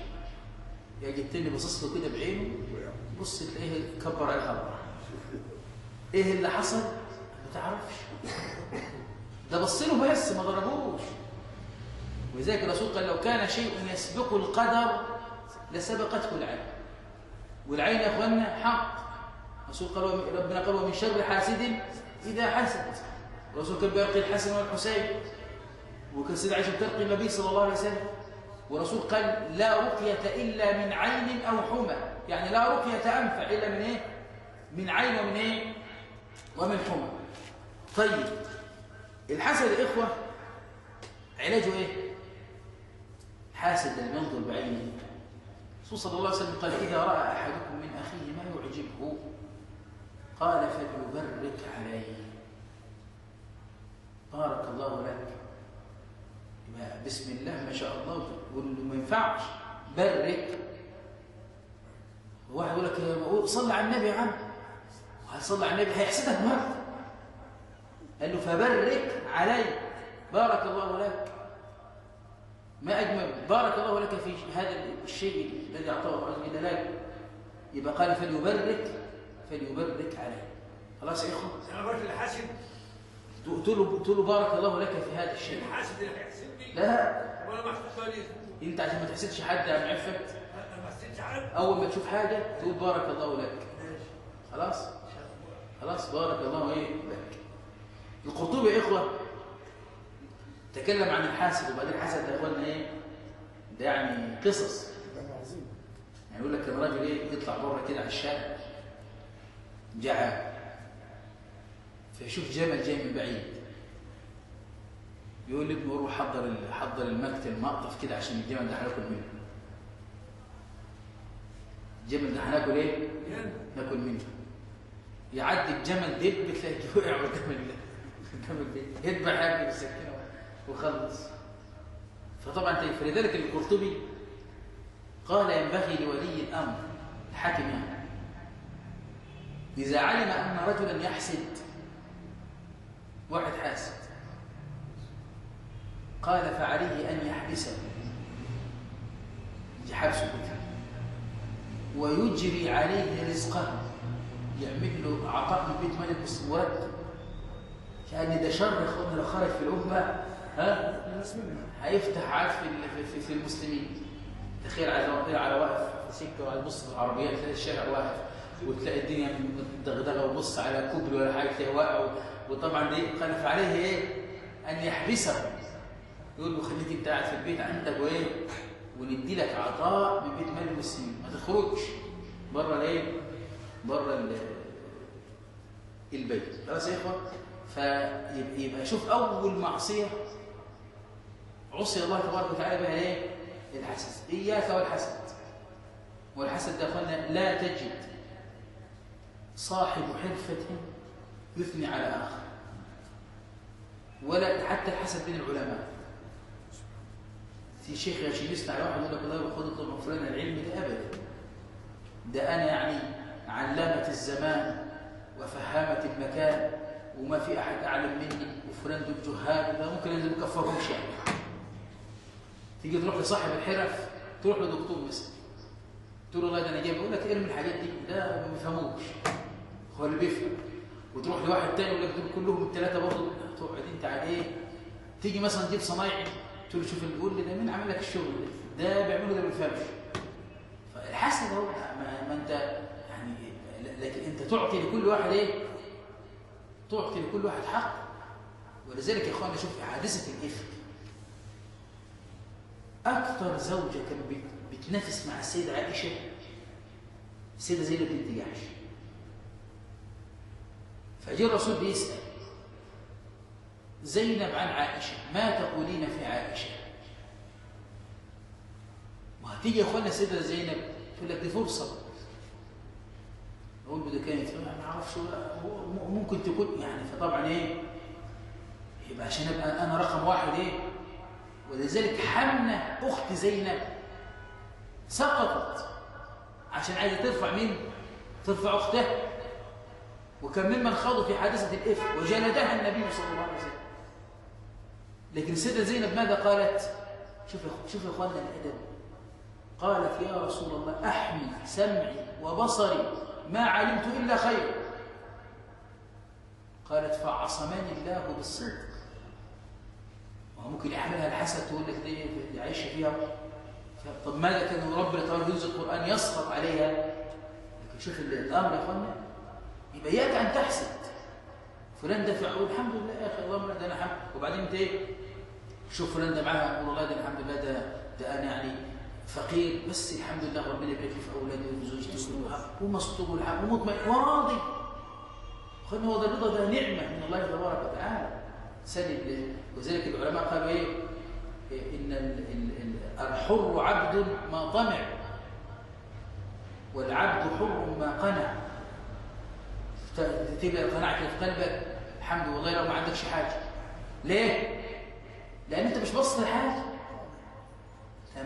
يجي التاني باصص له كده بعينه بص تلاقيه كبر على الهواء إيه اللي حصل؟ ما تعرفش. ده بص له بس ما ضربوش. ولذلك الرسول قال لو كان شيء يسبق القدر لسبقته العين. والعين يا اخوانا حق. الرسول قال ربنا قال ومن شر حاسد إذا حسد. الرسول كان بيرقي الحسن والحسين. وكان سيدة عائشة بترقي النبي صلى الله عليه وسلم. والرسول قال لا رقية إلا من عين أو حمى. يعني لا رقية أنفع إلا من إيه؟ من عين ومن إيه؟ ومن حمى. طيب الحسد يا إخوة علاجه إيه؟ حاسد لم ينظر بعينه الرسول صلى الله عليه وسلم قال إذا رأى أحدكم من أخيه ما يعجبه قال فليبرك عليه. بارك الله لك. بسم الله ما شاء الله واللي ما ينفعش برك واحد يقول لك صلى على النبي يا عم. هتصلي على النبي هيحسدك مرة. قال له فبرك علي بارك الله لك. ما أجمل بارك الله لك في هذا الشيء الذي أعطاه الله عز وجل لك. يبقى قال فليبرك فليبرك عليه خلاص يا إخوة؟ قلت الحاسد تقول له بارك الله لك في هذا الشيء. الحاسد اللي هيحسدني. لا. ولا ما حسدتش أنت عشان ما تحسدش حد يا معفت ما حسدتش حد. أول ما تشوف حاجة تقول بارك الله لك. خلاص؟ خلاص بارك الله إيه لك القرطبي يا إخوة تكلم عن الحاسد وبعدين الحسد يا اخوانا إيه؟ ده يعني قصص. يعني يقول لك كان راجل إيه؟ يطلع بره كده على الشارع جعان فيشوف جمل جاي من بعيد. يقول لابنه روح حضر حضر المقتل المقطف كده عشان الجمل ده هناكل منه. الجمل ده هناكل إيه؟ ناكل منه. يعدي الجمل دب تلاقي وقع ده الجمل ده يذبح يا بالسكينه وخلص فطبعا فلذلك القرطبي قال ينبغي لولي الأمر الحاكم يعني. إذا علم أن رجلا يحسد واحد حاسد. قال فعليه أن يحبسه. يحبسه. كده ويجري عليه رزقه. يعمل له عطاء من بيت ملك مرتب. كأن ده شر اخوانا لو خرج في الأمة ها؟ هيفتح عاد في في, في المسلمين. تخيل على على واقف في سكة وعلى تبص في العربيات تلاقي الشارع واقف وتلاقي الدنيا مدغدغه وبص على كوبري ولا حاجة تلاقي واقع وطبعا دي قال فعليه إيه؟ أن يحبسه. يقول له خليك أنت قاعد في البيت عندك وإيه؟ وندي لك عطاء من بيت مال المسلمين. ما تخرجش. بره الايه بره البيت. خلاص يا إخوة؟ فيبقى شوف أول معصية عصي الله تبارك وتعالى بها إيه؟ الحسد. إياك والحسد. والحسد ده اخوانا لا تجد صاحب حرفة يثني على آخر. ولا حتى الحسد بين العلماء. في شيخ شيخ يسمع واحد يقول لك الله خذ اطلب فلان العلم ده ابدا. ده أنا يعني علامه الزمان وفهامه المكان وما في أحد أعلم مني وفلان دول جهال ده ممكن انزل مكفرهمش يعني. تيجي تروح لصاحب الحرف تروح لدكتور مثلا. تقول له والله ده أنا جاي بقول لك ارمي الحاجات دي؟ ده ما بيفهموش. هو اللي بيفهم. وتروح لواحد تاني يقول لك دول كلهم الثلاثه برضه. تقعد انت على إيه؟ تيجي مثلا تجيب صنايعي تقول له شوف اللي يقول لي ده مين عمل لك الشغل ده؟ بيعمله ده ما بيفهمش. فالحسد هو ما, انت لكن انت تعطي لكل واحد إيه؟ تعطي لكل واحد حق. ولذلك يا اخوانا شوف حادثه الافك أكثر زوجة كانت بتنافس مع السيدة عائشة السيدة زينب بنت جحش. فجاء الرسول بيسأل زينب عن عائشة ما تقولين في عائشة؟ وهتيجي يا اخوانا السيدة زينب تقول لك دي فرصة. أقول له ده كانت ما أعرفش ممكن تكون يعني فطبعا إيه يبقى عشان أبقى أنا رقم واحد إيه ولذلك حمنه اخت زينب سقطت عشان عايزة ترفع مين؟ ترفع اختها وكان ممن خاضوا في حادثة الافك وجلدها النبي صلى الله عليه وسلم. لكن السيده زينب ماذا قالت؟ شوف شوف يا إخواننا الأدب. قالت يا رسول الله أحمي سمعي وبصري. ما علمت إلا خير. قالت فعصمني الله بالصدق. ممكن يحملها الحسد تقول لك دي عايشه فيها. طب ماذا كان ربنا تعالى ينزل القرآن يسقط عليها؟ لكن شوف الأمر يا اخوانا يبقى أن تحسد. فلان ده فعل الحمد لله يا أخي اللهم ده أنا حمد وبعدين إنت إيه؟ شوف فلان ده معاها والله ده الحمد لله ده ده أنا يعني فقير بس الحمد لله ربنا يبارك في أولادي وفي زوجتي ومستور الحمد ومطمئن وراضي خلنا هو ده الرضا ده نعمة من الله تبارك وتعالى. سلب وذلك العلماء قالوا إيه؟ إن الحر عبد ما طمع والعبد حر ما قنع. تبقى قناعك في قلبك. الحمد لله لو ما عندكش حاجة. ليه؟ لأن أنت مش باصص لحاجه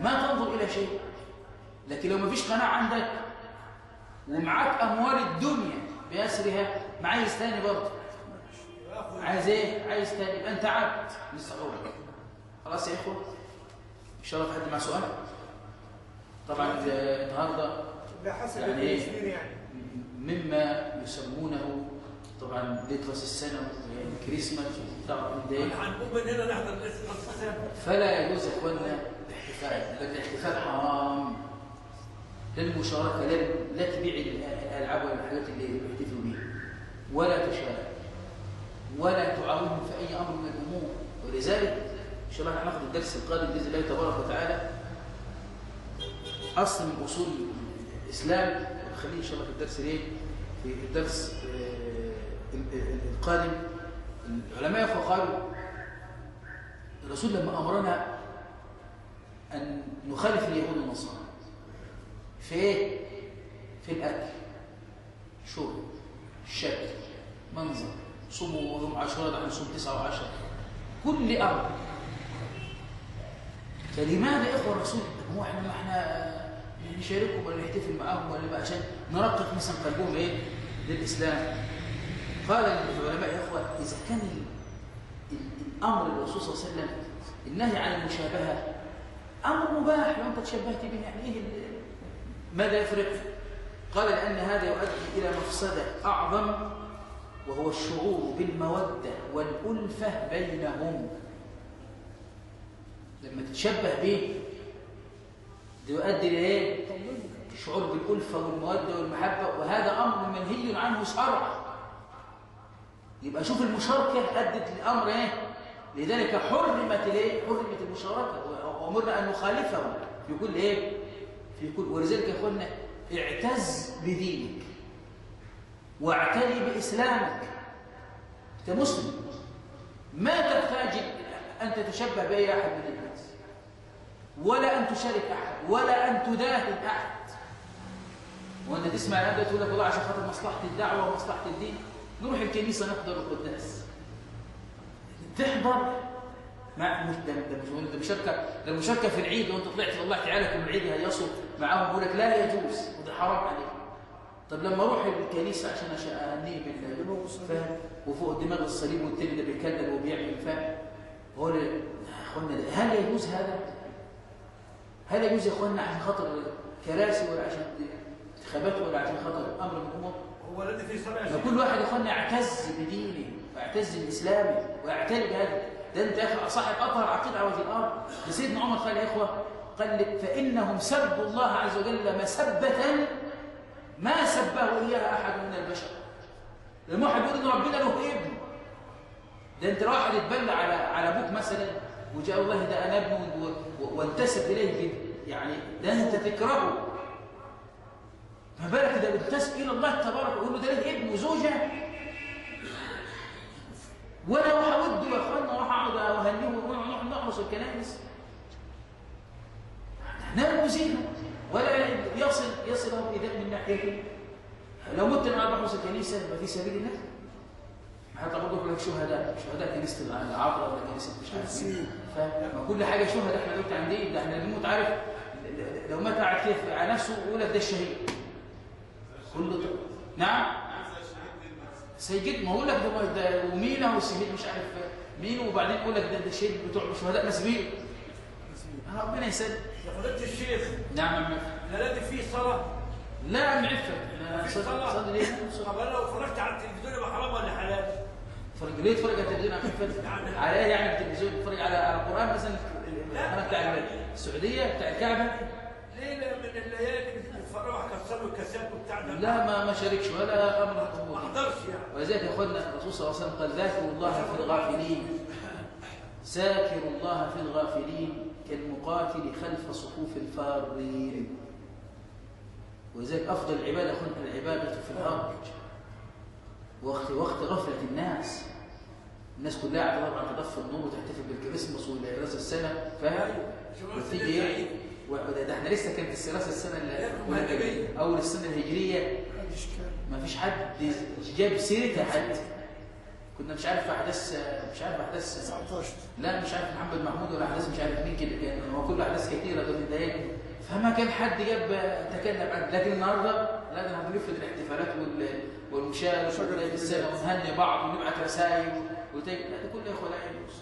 ما تنظر إلى شيء. لكن لو ما فيش قناعة عندك ومعاك أموال الدنيا بأسرها ما عايز ثاني برضه. عايز إيه؟ عايز تاني. يبقى أنت عبد. للصعوبه خلاص يا إخوة؟ إن شاء الله في حد مع سؤال؟ طبعا النهارده يعني إيه؟ يعني. مما يسمونه طبعا ليله راس السنة والكريسماس تعرف من ده. هنقوم من هنا نحضر راس السنة فلا يجوز يا اخوانا الاحتفال الاحتفال حرام لا المشاركه لا تبيع الألعاب ولا الحاجات اللي بيحتفلوا بيها. ولا تشارك. ولا تعاونهم في أي أمر من الأمور. ولذلك إن شاء الله هناخد الدرس القادم بإذن الله تبارك وتعالى. أصل من أصول الإسلام. خليه إن شاء الله في الدرس ليه؟ في الدرس القادم. العلماء قالوا الرسول لما أمرنا أن نخالف اليهود والنصارى. في إيه؟ في الأكل. شرب شكل منظر. صوموا يوم عاشوراء نحن نصوم تسعة وعشرة. كل أمر فلماذا إخوة الرسول؟ هو إحنا ما إحنا نشاركهم ولا نحتفل معاهم ولا عشان نرقق مثلا قلبهم إيه؟ للإسلام. قال العلماء يا إخوة إذا كان الأمر الرسول صلى الله عليه وسلم النهي عن المشابهة أمر مباح لو أنت تشبهت به يعني إيه ماذا يفرق؟ قال لأن هذا يؤدي إلى مفسدة أعظم وهو الشعور بالمودة والألفة بينهم لما تتشبه به يؤدي لإيه؟ الشعور بالألفة والمودة والمحبة وهذا أمر منهي عنه شرعا يبقى شوف المشاركة أدت الأمر إيه؟ لذلك حرمت الإيه؟ حرمت المشاركة وأمرنا أن نخالفه في كل إيه؟ في كل ولذلك يا أخوانا اعتز بدينك واعتني بإسلامك. أنت مسلم. ما تحتاج أن تتشبه بأي أحد من الناس ولا أن تشارك أحد ولا أن تداهن أحد. وأنت تسمع الآن تقول لك والله عشان خاطر مصلحة الدعوة ومصلحة الدين نروح الكنيسة نحضر القداس. تحضر مع مش ده مش ده مشاركه ده المشاركه في العيد لو انت طلعت والله تعالى كم العيد هيصل معاهم يقول لك لا يجوز وده حرام عليك. طب لما أروح الكنيسة عشان أهنيه بالله فاهم؟ وفوق دماغ الصليب والتاني ده بيكلل وبيعمل فاهم؟ هو يا أخوانا هل يجوز هذا؟ هل يجوز يا أخوانا عشان خاطر كراسي ولا عشان انتخابات ولا عشان خاطر أمر من الأمور؟ هو الذي في سبع كل واحد يا أخوانا يعتز بدينه ويعتز باسلامه ويعتني بهذا. ده انت يا أخي صاحب أطهر عقيدة على وجه الأرض. ده سيدنا عمر قال يا إخوة قال لك فإنهم سبوا الله عز وجل مسبة ما سبه إياها أحد من البشر. لما واحد يقول إن ربنا له ابن. ده انت لو واحد يتبلى على على أبوك مثلا وجاء والله ده أنا ابنه وانتسب إليه جدا. يعني ده أنت تكرهه. ما بالك ده بتسأل الله تبارك له ده ليه ابن وزوجة؟ وأنا راح اوده يا اخوانا راح أقعد اهنيه ونروح نحرس الكنائس. نرمزين ولا يصل يصل اذا من ناحيته. لو مت أنا بحرس الكنيسة يبقى في سبيل الله. حتى برضه لك شهداء. شهداء كنيسة العذراء ولا كنيسة مش عارف مين. فما كل حاجة شهداء. إحنا دلوقتي عندنا ده إحنا بنموت عارف؟ لو مات على كيف؟ على نفسه يقول لك ده الشهيد. كله. نعم؟ سيجد ما هقول لك ده ومينا والشهيد مش عارف مين وبعدين يقول لك ده ده الشهيد بتوع شهداء مسبيل ربنا يسد يا فضيلة الشيخ نعم. لا دي فيه صلاة. لا صلي صلاة. صلي ليه؟ طب أنا لو اتفرجت على التلفزيون يبقى حرام ولا حلال؟ فرج ليه تتفرج على التلفزيون يا عم عفت؟ على إيه يعني التلفزيون؟ تتفرج على القرآن مثلا؟ القناه بتاع السعودية بتاع الكعبة. ليلة من الليالي. كسروا الكاسات وبتاع ده لا ما ما شاركش ولا أمر ما حضرش يعني. ولذلك يا اخوانا الرسول صلى الله عليه وسلم قال ذاكروا الله في الغافلين. ذاكروا الله في الغافلين كالمقاتل خلف صفوف الفارين. ولذلك أفضل العبادة يا اخوانا العبادة في الأرض. وقت وقت غفلة الناس. الناس كلها قاعدة طبعا تضف النور وتحتفل بالكريسماس وراس السنة. فاهم؟ وتيجي إيه؟ وده ده إحنا لسه كانت السلاسل السنة اللي أول السنة الهجرية. ما فيش حد. جاب سيرتها حد. كنا مش عارف أحداث مش عارف أحداث. 19 لا مش عارف محمد محمود ولا أحداث مش عارف مين كده كان. هو كله أحداث كثيره دول الدقايق فما كان حد جاب تكلم عن لكن النهارده لا ده هنفرد الاحتفالات وال والمشاهد وشجره السنة ونهني بعض ونبعت رسائل وتجي لا ده كله يا اخويا لا يجوز.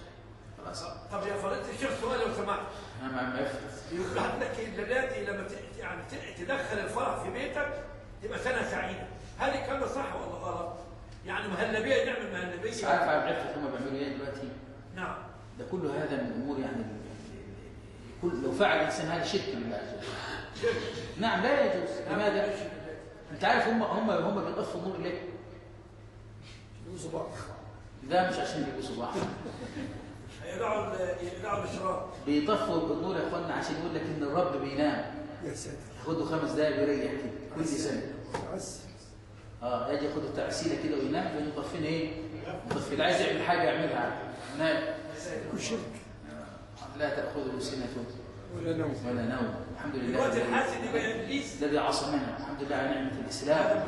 خلاص. طب يا فضيلة الشيخ سؤال لو سمحت؟ ما يبقى عندك الليلاتي لما يعني تدخل الفرح في بيتك تبقى سنة سعيدة. هل الكلام ده صح ولا غلط؟ يعني مهلبية نعمل بس مهلبية عارف عرفت هم بيعملوا إيه دلوقتي. نعم. ده كل هذا من الأمور يعني كل لو فعل الإنسان هذا شرك بالله عز وجل نعم لا يجوز. لماذا؟ أنت عارف هم هم هم بيطفوا النور ليه؟ يوزوا بعض. ده مش عشان يبقوا بعض. يقلعوا يقلعوا بيطفوا النور يا أخوانا عشان يقول لك إن الرب بينام. يا ساتر. له خمس دقايق ويريح كده كل سنة. آه يجي ياخد التعسيلة كده وينام لأنه طفين إيه؟ مطفي اللي عايز يعمل حاجة يعملها نام. كل شرك لا تاخذه سنه ولا نوم. ولا نوم. الحمد لله. الوقت الحاسد يبقى إبليس. الذي عصمنا الحمد لله على نعمة الإسلام.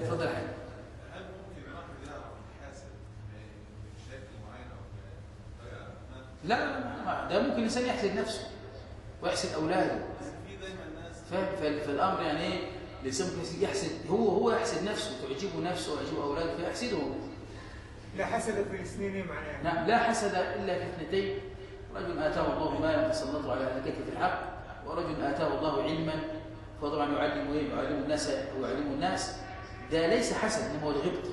تفضل يا حبيبي هل ممكن الواحد يعرف يحاسب بشكل معين أو بطريقه ما؟ لا لا لا ما- ده ممكن الإنسان يحسد نفسه ويحسد أولاده. فالأمر يعني إيه؟ الإنسان ممكن يحسد هو هو يحسد نفسه تعجبه نفسه ويعجبه أولاده فيحسدهم لا حسد في الاثنين معناه؟ نعم لا حسد إلا في اثنتين. رجل آتاه الله مالا فسلطه على هلكته في الحق ورجل آتاه الله علما فطبعا يعلم إيه؟ يعلم الناس ويعلم الناس. ده ليس حسد إنما هو الغبط.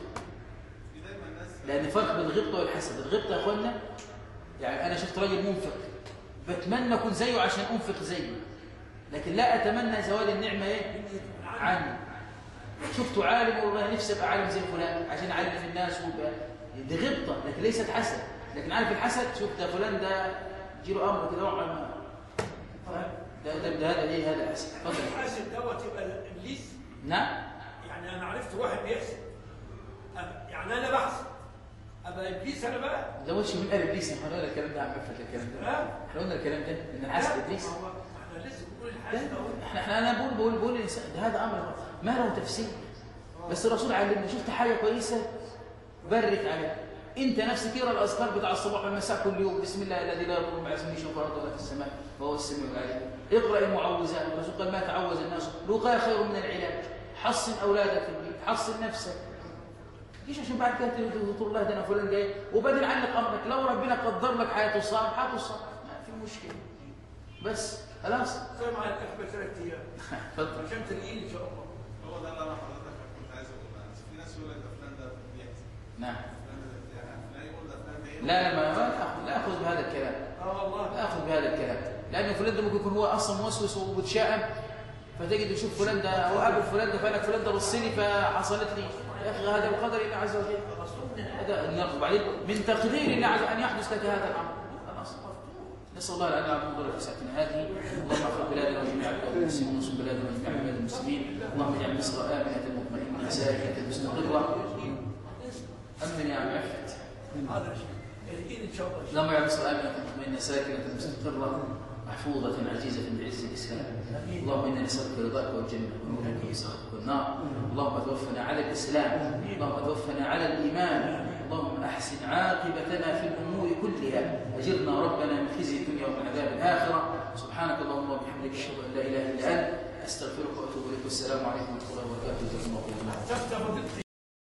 في دايما ناس لأن فرق بين الغبطه والحسد. الغبطه يا إخوانا يعني أنا شفت راجل منفق بتمنى أكون زيه عشان أنفق زيه لكن لا أتمنى زوال النعمة إيه؟ عني شفته عالم والله نفسي أبقى عالم زي فلان عشان اعلم الناس ويبقى دي غبطة لكن ليست حسد لكن عارف الحسد؟ شوف ده فلان ده يجيله أمر كده وقع ما ده ده ده هذا إيه هذا الحسد؟ اتفضل. الحاسد دوت يبقى إبليس؟ نعم. يعني أنا عرفت واحد بيحسد. يعني أنا بحسد. ابقى إبليس أنا بقى؟ ده وش من قال إبليس؟ إحنا قلنا الكلام ده عم عرفت الكلام ده؟ إحنا قلنا الكلام ده إن لا، إبليس. إحنا لسه بنقول الحاسد إحنا إحنا أنا بقول بقول بقول الانسان هذا أمر ما له تفسير. بس الرسول علمنا شفت حاجة كويسة؟ برك عليها أنت نفسك اقرا الأذكار بتاع الصباح والمساء كل يوم. بسم الله الذي لا يضر مع اسمه شيء ولا في السماء وهو السميع العليم. اقرأ المعوذات. الرسول قال ما تعوذ الناس. الوقايه خير من العلاج. حصن أولادك في البيت. حصن نفسك. ليش عشان بعد كده تقول الله ده أنا فلان جاي؟ وبعدين علق أمرك. لو ربنا قدر لك حياة الصالح هتصاب ما في مشكلة. بس خلاص. زي ما إحنا ثلاث أيام اتفضل. عشان تلاقيه إن شاء الله. هو ده اللي أنا حضرتك كنت عايز أقوله. في ناس يقول لك ده فلان ده بيحسد نعم. لا لا ما لا أخذ بهذا الكلام. آه والله. لا أخذ بهذا الكلام. لأنه فلان ده ممكن يكون هو أصلا موسوس ومتشائم. فتجد يشوف فلان ده أو قابل فلان ده فلان فلان ده بص لي فحصلت لي. يا أخي هذا بقدر الله عز وجل. هذا النقد وبعدين من تقدير الله عز وجل أن يحدث لك هذا الأمر. خلاص نسأل الله العلي العظيم في ساعتنا هذه. اللهم اغفر بلادنا وجميع بلاد المسلمين وانصر بلادنا وجميع بلاد المسلمين. اللهم اجعل مصر آمنة مطمئنة ساكنة مستقرة أمن يا عم عفت هذا اللهم اجعل مصر آمنة مطمئنة ساكنة مستقرة محفوظة عزيزة بعز الإسلام. اللهم إنا نسألك رضاك والجنة ونورك وسخطك والنار. اللهم توفنا على الإسلام. اللهم توفنا على الإيمان. اللهم أحسن عاقبتنا في الأمور كلها. أجرنا ربنا من خزي الدنيا ومن عذاب الآخرة. سبحانك اللهم وبحمدك أشهد أن لا إله إلا أنت. أستغفرك وأتوب إليك. والسلام عليكم ورحمة الله وبركاته.